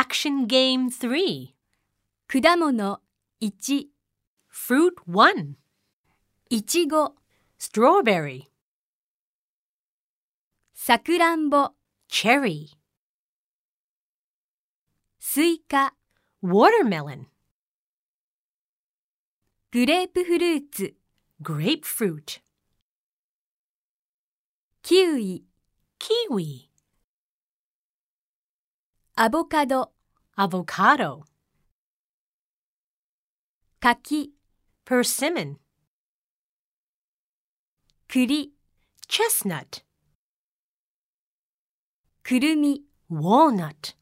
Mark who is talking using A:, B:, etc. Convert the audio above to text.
A: Action Game 3
B: 果物1
A: Fruit 1
B: いちご
A: Strawberry
B: さくらんぼ
A: Cherry
B: スイカ
A: Watermelon
B: グレープフルーツ
A: Grapefruit
B: キウイ
A: Kiwi
B: アボカド
A: Avocado
B: 柿
A: Persimmon
B: 栗
A: Chestnut
B: くるみ
A: Walnut